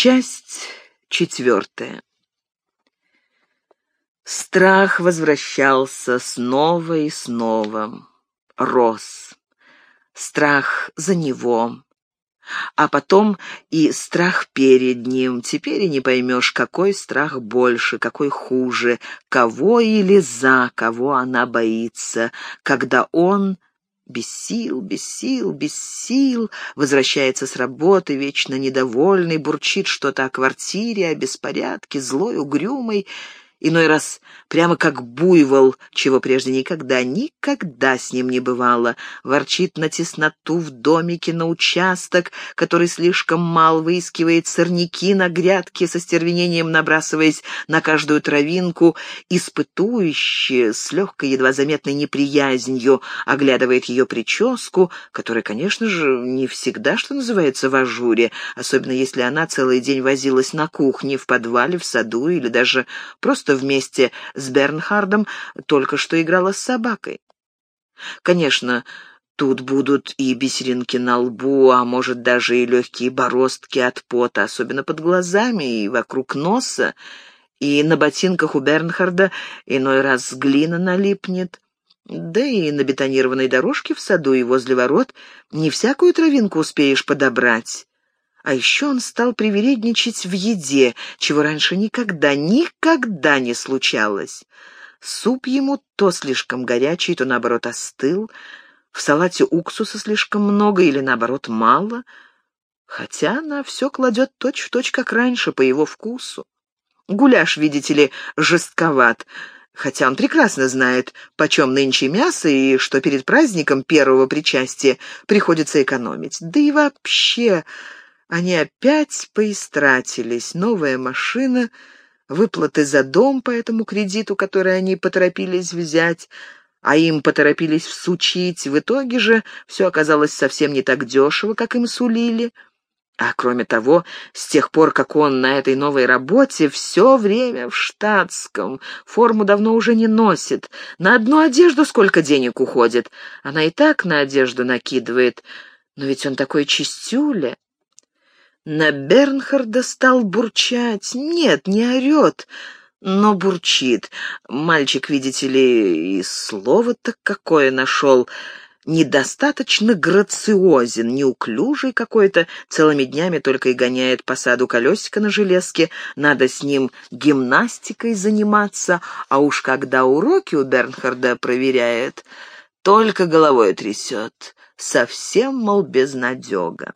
Часть четвертая. Страх возвращался снова и снова. Рос. Страх за него. А потом и страх перед ним. Теперь и не поймешь, какой страх больше, какой хуже, кого или за кого она боится, когда он без сил, без сил, без сил, возвращается с работы, вечно недовольный, бурчит что-то о квартире, о беспорядке, злой, угрюмый, Иной раз прямо как буйвол, чего прежде никогда, никогда с ним не бывало. Ворчит на тесноту в домике, на участок, который слишком мал, выискивает сорняки на грядке, со стервенением набрасываясь на каждую травинку, испытующе, с легкой, едва заметной неприязнью, оглядывает ее прическу, которая, конечно же, не всегда, что называется, в ажуре, особенно если она целый день возилась на кухне, в подвале, в саду или даже просто что вместе с Бернхардом только что играла с собакой. Конечно, тут будут и бисеринки на лбу, а может даже и легкие бороздки от пота, особенно под глазами и вокруг носа, и на ботинках у Бернхарда иной раз глина налипнет. Да и на бетонированной дорожке в саду и возле ворот не всякую травинку успеешь подобрать. А еще он стал привередничать в еде, чего раньше никогда, никогда не случалось. Суп ему то слишком горячий, то, наоборот, остыл. В салате уксуса слишком много или, наоборот, мало. Хотя она все кладет точь-в-точь, точь, как раньше, по его вкусу. Гуляш, видите ли, жестковат, хотя он прекрасно знает, почем нынче мясо и что перед праздником первого причастия приходится экономить. Да и вообще... Они опять поистратились. Новая машина, выплаты за дом по этому кредиту, который они поторопились взять, а им поторопились всучить. В итоге же все оказалось совсем не так дешево, как им сулили. А кроме того, с тех пор, как он на этой новой работе, все время в штатском, форму давно уже не носит. На одну одежду сколько денег уходит? Она и так на одежду накидывает. Но ведь он такой чистюля. На Бернхарда стал бурчать. Нет, не орет, но бурчит. Мальчик, видите ли, и слово-то какое нашел. Недостаточно грациозен, неуклюжий какой-то, целыми днями только и гоняет по саду колесико на железке, надо с ним гимнастикой заниматься, а уж когда уроки у Бернхарда проверяет, только головой трясет, совсем, мол, безнадега.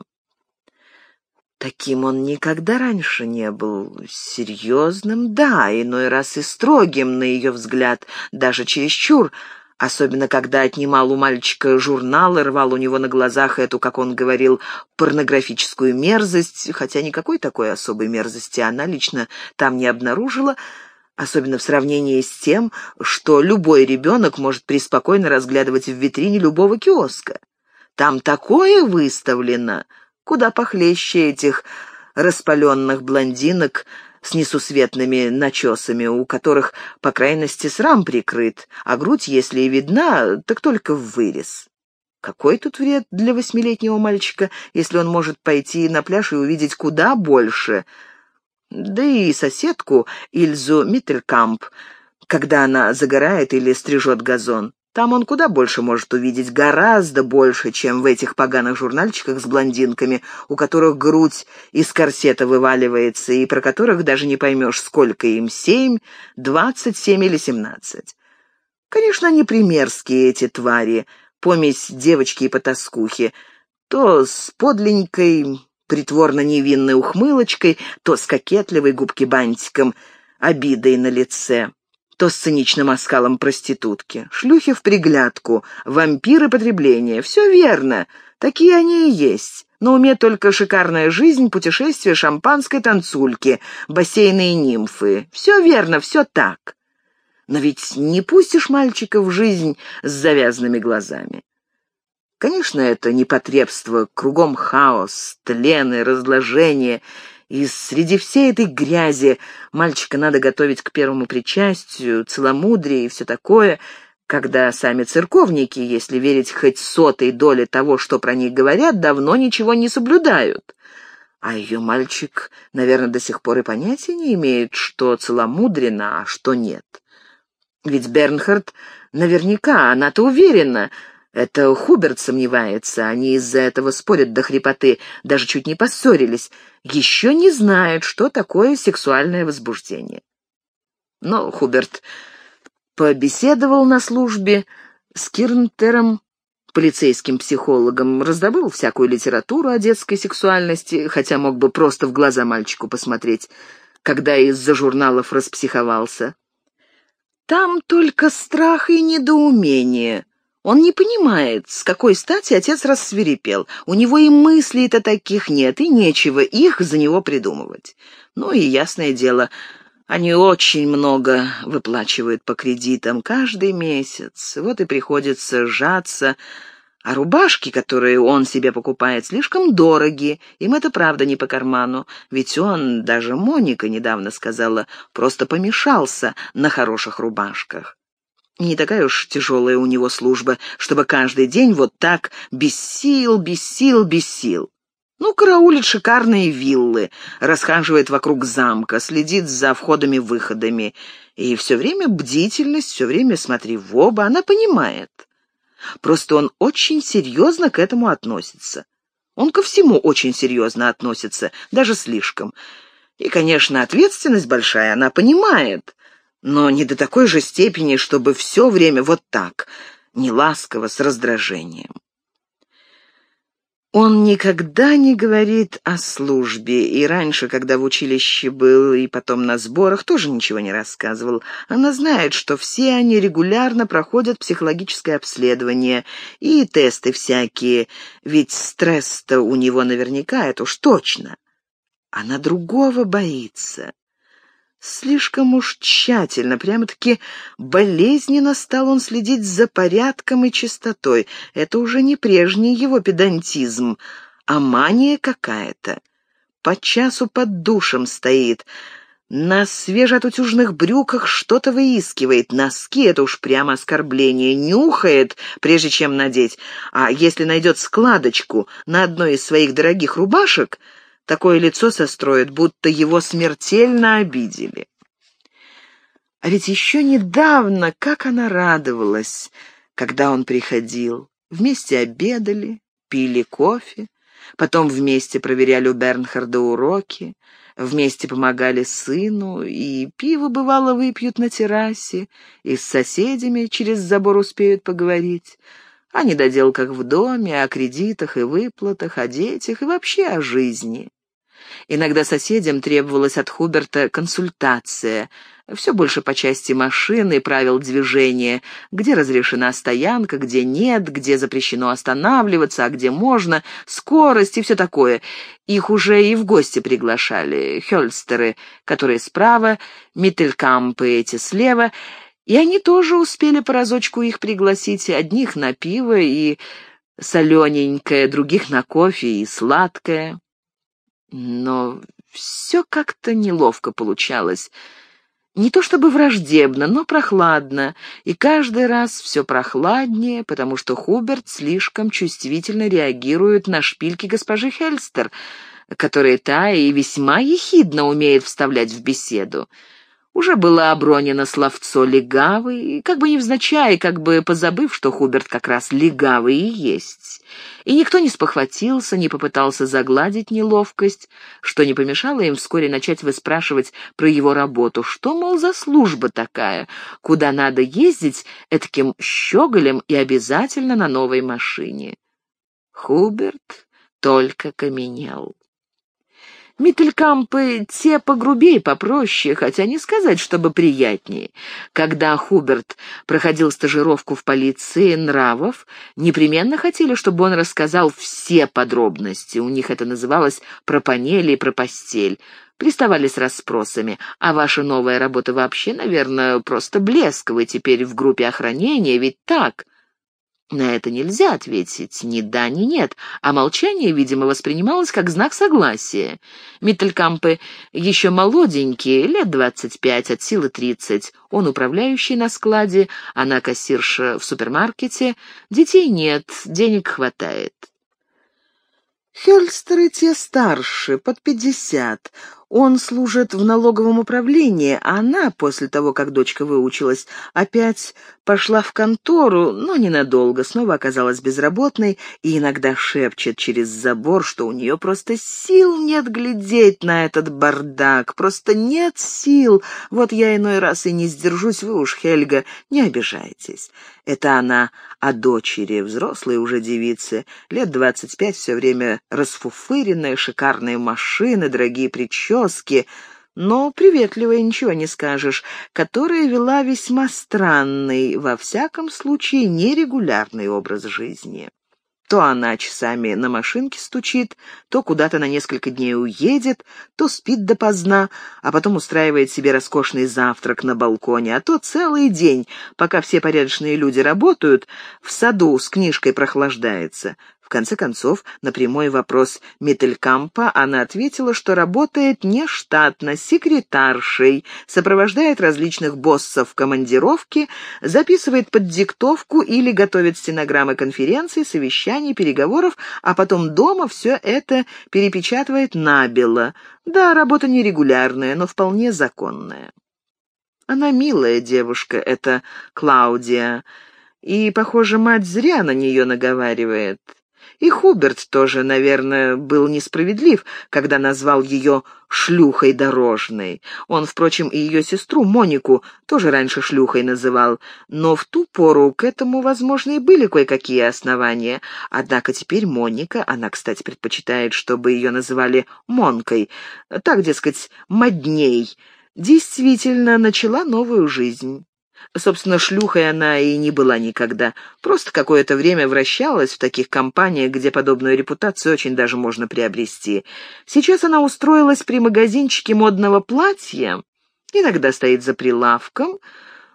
Таким он никогда раньше не был. Серьезным, да, иной раз и строгим, на ее взгляд, даже чересчур, особенно когда отнимал у мальчика журнал и рвал у него на глазах эту, как он говорил, порнографическую мерзость, хотя никакой такой особой мерзости она лично там не обнаружила, особенно в сравнении с тем, что любой ребенок может преспокойно разглядывать в витрине любого киоска. Там такое выставлено, куда похлеще этих распаленных блондинок с несусветными начесами, у которых, по крайности, срам прикрыт, а грудь, если и видна, так только в вырез. Какой тут вред для восьмилетнего мальчика, если он может пойти на пляж и увидеть куда больше? Да и соседку Ильзу Миттелькамп, когда она загорает или стрижет газон. Там он куда больше может увидеть, гораздо больше, чем в этих поганых журнальчиках с блондинками, у которых грудь из корсета вываливается и про которых даже не поймешь, сколько им — семь, двадцать семь или семнадцать. Конечно, они примерские, эти твари, помесь девочки и потаскухи, то с подленькой, притворно невинной ухмылочкой, то с кокетливой губки бантиком, обидой на лице то с циничным оскалом проститутки. Шлюхи в приглядку, вампиры потребления. Все верно, такие они и есть. На уме только шикарная жизнь, путешествия, шампанской танцульки, бассейны и нимфы. Все верно, все так. Но ведь не пустишь мальчика в жизнь с завязанными глазами. Конечно, это непотребство, кругом хаос, тлен и разложение — и среди всей этой грязи мальчика надо готовить к первому причастию, целомудрие и все такое, когда сами церковники, если верить хоть сотой доли того, что про них говорят, давно ничего не соблюдают. А ее мальчик, наверное, до сих пор и понятия не имеет, что целомудренно, а что нет. Ведь Бернхард наверняка, она-то уверена, это Хуберт сомневается, они из-за этого спорят до хрипоты, даже чуть не поссорились, еще не знают, что такое сексуальное возбуждение. Но Хуберт побеседовал на службе с Кирнтером, полицейским психологом, раздобыл всякую литературу о детской сексуальности, хотя мог бы просто в глаза мальчику посмотреть, когда из-за журналов распсиховался. Там только страх и недоумение. Он не понимает, с какой стати отец рассверепел. У него и мыслей-то таких нет, и нечего их за него придумывать. Ну и ясное дело, они очень много выплачивают по кредитам каждый месяц. Вот и приходится сжаться. А рубашки, которые он себе покупает, слишком дороги. Им это правда не по карману. Ведь он, даже Моника недавно сказала, просто помешался на хороших рубашках. Не такая уж тяжелая у него служба, чтобы каждый день вот так без сил, без сил, без сил. Ну, караулит шикарные виллы, расхаживает вокруг замка, следит за входами-выходами. И все время бдительность, все время смотри в оба, она понимает. Просто он очень серьезно к этому относится. Он ко всему очень серьезно относится, даже слишком. И, конечно, ответственность большая, она понимает но не до такой же степени, чтобы все время вот так, неласково, с раздражением. Он никогда не говорит о службе, и раньше, когда в училище был, и потом на сборах, тоже ничего не рассказывал. Она знает, что все они регулярно проходят психологическое обследование и тесты всякие, ведь стресс-то у него наверняка, это уж точно. Она другого боится. Слишком уж тщательно, прямо-таки болезненно стал он следить за порядком и чистотой. Это уже не прежний его педантизм, а мания какая-то. По часу под душем стоит, на свежеотутюжных брюках что-то выискивает, носки — это уж прямо оскорбление, нюхает, прежде чем надеть, а если найдет складочку на одной из своих дорогих рубашек — Такое лицо состроит, будто его смертельно обидели. А ведь еще недавно, как она радовалась, когда он приходил. Вместе обедали, пили кофе, потом вместе проверяли у Бернхарда уроки, вместе помогали сыну, и пиво, бывало, выпьют на террасе, и с соседями через забор успеют поговорить. О недоделках в доме, о кредитах и выплатах, о детях и вообще о жизни. Иногда соседям требовалась от Хуберта консультация, все больше по части машины правил движения, где разрешена стоянка, где нет, где запрещено останавливаться, а где можно, скорость и все такое. Их уже и в гости приглашали, хёльстеры, которые справа, Миттелькампы эти слева — и они тоже успели по разочку их пригласить, одних на пиво и солененькое, других на кофе и сладкое. Но все как-то неловко получалось. Не то чтобы враждебно, но прохладно, и каждый раз все прохладнее, потому что Хуберт слишком чувствительно реагирует на шпильки госпожи Хельстер, которые та и весьма ехидно умеет вставлять в беседу. Уже было обронено словцо «легавый», как бы невзначай, как бы позабыв, что Хуберт как раз легавый и есть. И никто не спохватился, не попытался загладить неловкость, что не помешало им вскоре начать выспрашивать про его работу. Что, мол, за служба такая, куда надо ездить этаким щеголем и обязательно на новой машине? Хуберт только каменел. Миттелькампы те погрубее, попроще, хотя не сказать, чтобы приятнее. Когда Хуберт проходил стажировку в полиции нравов, непременно хотели, чтобы он рассказал все подробности. У них это называлось «про панели и про постель». Приставали с расспросами. А ваша новая работа вообще, наверное, просто блеск. Вы теперь в группе охранения, ведь так? На это нельзя ответить ни да, ни нет, а молчание, видимо, воспринималось как знак согласия. Миттелькампы еще молоденькие, лет двадцать пять, от силы тридцать. Он управляющий на складе, она кассирша в супермаркете. Детей нет, денег хватает. Хельстеры те старше, под пятьдесят. Он служит в налоговом управлении, а она, после того, как дочка выучилась, опять пошла в контору, но ненадолго, снова оказалась безработной и иногда шепчет через забор, что у нее просто сил нет глядеть на этот бардак, просто нет сил. Вот я иной раз и не сдержусь, вы уж, Хельга, не обижайтесь. Это она о дочери, взрослой уже девицы, лет двадцать пять, все время расфуфыренная, шикарные машины, дорогие прически, но приветливая, ничего не скажешь, которая вела весьма странный, во всяком случае, нерегулярный образ жизни. То она часами на машинке стучит, то куда-то на несколько дней уедет, то спит допоздна, а потом устраивает себе роскошный завтрак на балконе, а то целый день, пока все порядочные люди работают, в саду с книжкой прохлаждается конце концов, на прямой вопрос Миттелькампа она ответила, что работает нештатно, секретаршей, сопровождает различных боссов в командировке, записывает под диктовку или готовит стенограммы конференций, совещаний, переговоров, а потом дома все это перепечатывает набело. Да, работа нерегулярная, но вполне законная. Она милая девушка, эта Клаудия, и, похоже, мать зря на нее наговаривает. И Хуберт тоже, наверное, был несправедлив, когда назвал ее «шлюхой дорожной». Он, впрочем, и ее сестру, Монику, тоже раньше шлюхой называл, но в ту пору к этому, возможно, и были кое-какие основания. Однако теперь Моника, она, кстати, предпочитает, чтобы ее называли Монкой, так, дескать, модней, действительно начала новую жизнь. Собственно, шлюхой она и не была никогда. Просто какое-то время вращалась в таких компаниях, где подобную репутацию очень даже можно приобрести. Сейчас она устроилась при магазинчике модного платья, иногда стоит за прилавком,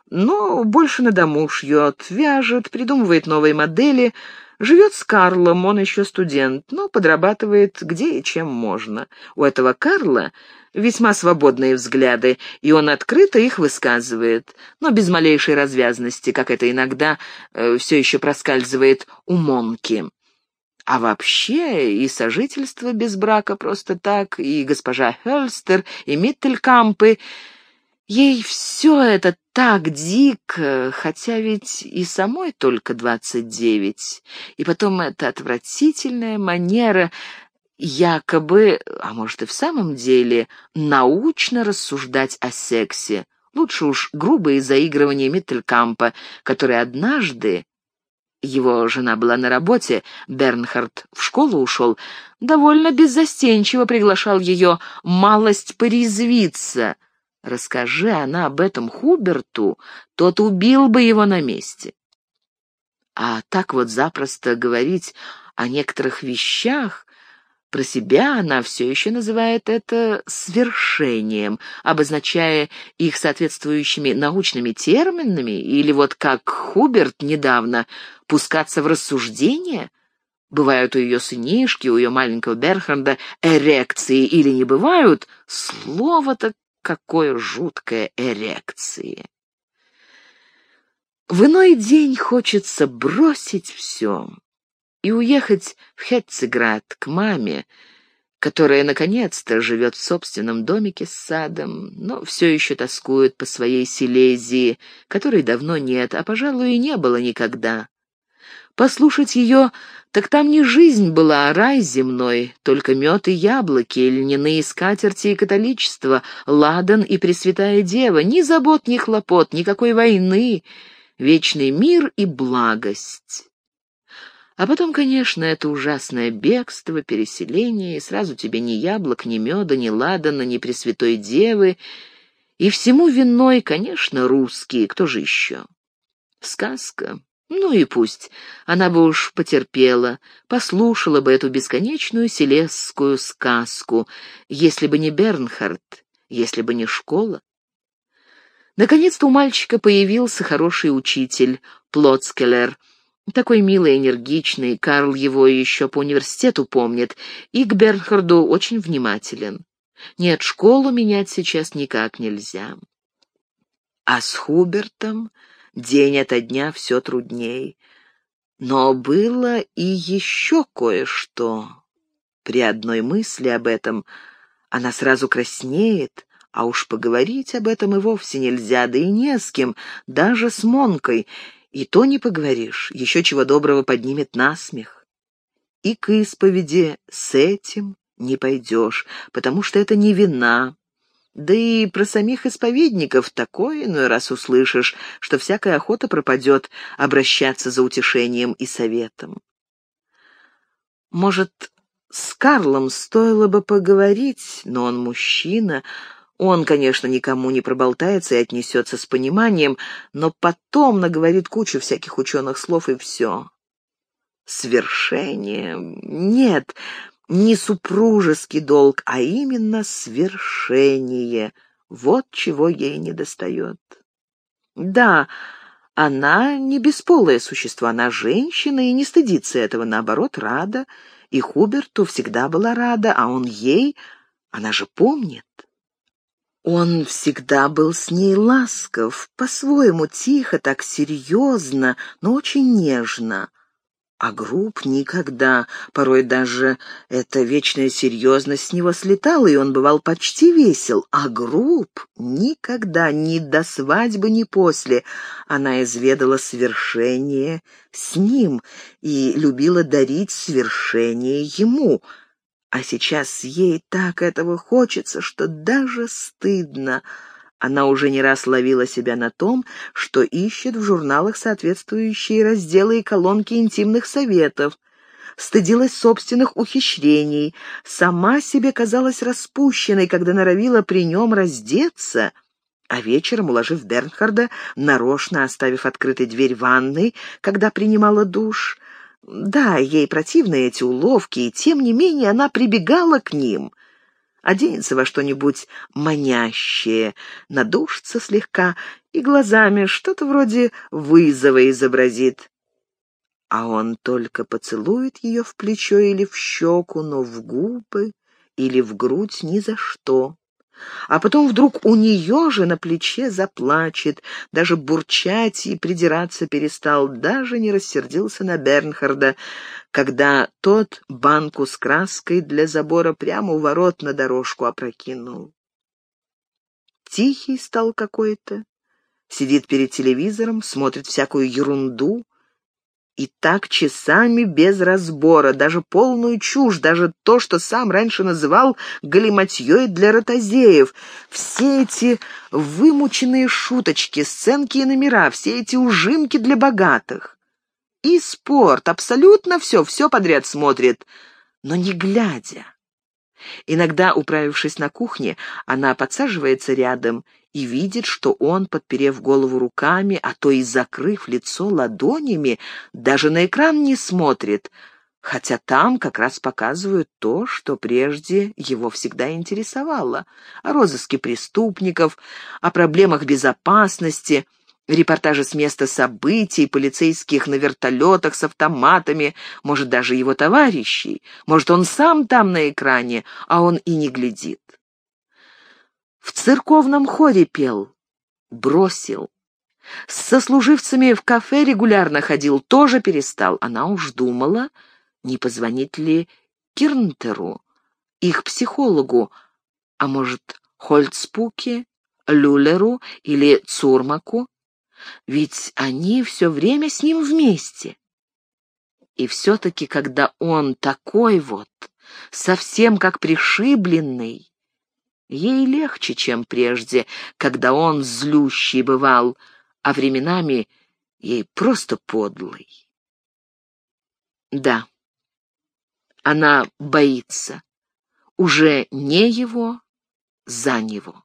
но больше на дому шьет, вяжет, придумывает новые модели, живет с Карлом, он еще студент, но подрабатывает где и чем можно. У этого Карла весьма свободные взгляды, и он открыто их высказывает, но без малейшей развязности, как это иногда э, все еще проскальзывает у Монки. А вообще и сожительство без брака просто так, и госпожа Хельстер, и Миттелькампы — Ей все это так дико, хотя ведь и самой только двадцать девять. И потом эта отвратительная манера якобы, а может и в самом деле, научно рассуждать о сексе. Лучше уж грубые заигрывания Миттелькампа, который однажды, его жена была на работе, Бернхард в школу ушел, довольно беззастенчиво приглашал ее малость порезвиться. Расскажи она об этом Хуберту, тот убил бы его на месте. А так вот запросто говорить о некоторых вещах, про себя она все еще называет это свершением, обозначая их соответствующими научными терминами, или вот как Хуберт недавно пускаться в рассуждения. Бывают у ее сынишки, у ее маленького Берхарда эрекции или не бывают, слово-то какое жуткое эрекции. В иной день хочется бросить все и уехать в Хетцеград к маме, которая, наконец-то, живет в собственном домике с садом, но все еще тоскует по своей Силезии, которой давно нет, а, пожалуй, и не было никогда. Послушать ее, так там не жизнь была, а рай земной, только мед и яблоки, льняные скатерти и католичество, ладан и пресвятая дева, ни забот, ни хлопот, никакой войны, вечный мир и благость. А потом, конечно, это ужасное бегство, переселение, и сразу тебе ни яблок, ни меда, ни ладана, ни Пресвятой Девы, и всему виной, конечно, русские, кто же еще? Сказка. Ну и пусть. Она бы уж потерпела, послушала бы эту бесконечную селесскую сказку, если бы не Бернхард, если бы не школа. Наконец-то у мальчика появился хороший учитель, Плоцкелер, такой милый, энергичный, Карл его еще по университету помнит, и к Бернхарду очень внимателен. Нет, школу менять сейчас никак нельзя. А с Хубертом день ото дня все трудней. Но было и еще кое-что. При одной мысли об этом она сразу краснеет, а уж поговорить об этом и вовсе нельзя, да и не с кем, даже с Монкой. И то не поговоришь, еще чего доброго поднимет насмех. И к исповеди с этим не пойдешь, потому что это не вина. Да и про самих исповедников такое иной раз услышишь, что всякая охота пропадет обращаться за утешением и советом. Может, с Карлом стоило бы поговорить, но он мужчина, он, конечно, никому не проболтается и отнесется с пониманием, но потом наговорит кучу всяких ученых слов и все. Свершение? Нет, не супружеский долг, а именно свершение. Вот чего ей недостает. Да, она не бесполое существо, она женщина и не стыдится этого, наоборот, рада. И Хуберту всегда была рада, а он ей, она же помнит. Он всегда был с ней ласков, по-своему тихо, так серьезно, но очень нежно. А груб никогда, порой даже эта вечная серьезность с него слетала, и он бывал почти весел, а груб никогда, ни до свадьбы, ни после. Она изведала свершение с ним и любила дарить свершение ему — а сейчас ей так этого хочется, что даже стыдно. Она уже не раз ловила себя на том, что ищет в журналах соответствующие разделы и колонки интимных советов, стыдилась собственных ухищрений, сама себе казалась распущенной, когда норовила при нем раздеться, а вечером, уложив Бернхарда, нарочно оставив открытой дверь ванной, когда принимала душ, да, ей противны эти уловки, и тем не менее она прибегала к ним. Оденется во что-нибудь манящее, надушится слегка и глазами что-то вроде вызова изобразит. А он только поцелует ее в плечо или в щеку, но в губы или в грудь ни за что а потом вдруг у нее же на плече заплачет, даже бурчать и придираться перестал, даже не рассердился на Бернхарда, когда тот банку с краской для забора прямо у ворот на дорожку опрокинул. Тихий стал какой-то, сидит перед телевизором, смотрит всякую ерунду, и так часами без разбора, даже полную чушь, даже то, что сам раньше называл галиматьей для ротозеев. Все эти вымученные шуточки, сценки и номера, все эти ужимки для богатых. И спорт, абсолютно все, все подряд смотрит, но не глядя. Иногда, управившись на кухне, она подсаживается рядом и видит, что он, подперев голову руками, а то и закрыв лицо ладонями, даже на экран не смотрит, хотя там как раз показывают то, что прежде его всегда интересовало, о розыске преступников, о проблемах безопасности, репортажи с места событий, полицейских на вертолетах с автоматами, может, даже его товарищей, может, он сам там на экране, а он и не глядит. В церковном хоре пел. Бросил. С сослуживцами в кафе регулярно ходил, тоже перестал. Она уж думала, не позвонить ли Кирнтеру, их психологу, а может, Хольцпуке, Люлеру или Цурмаку, ведь они все время с ним вместе. И все-таки, когда он такой вот, совсем как пришибленный, Ей легче, чем прежде, когда он злющий бывал, а временами ей просто подлый. Да, она боится. Уже не его, за него.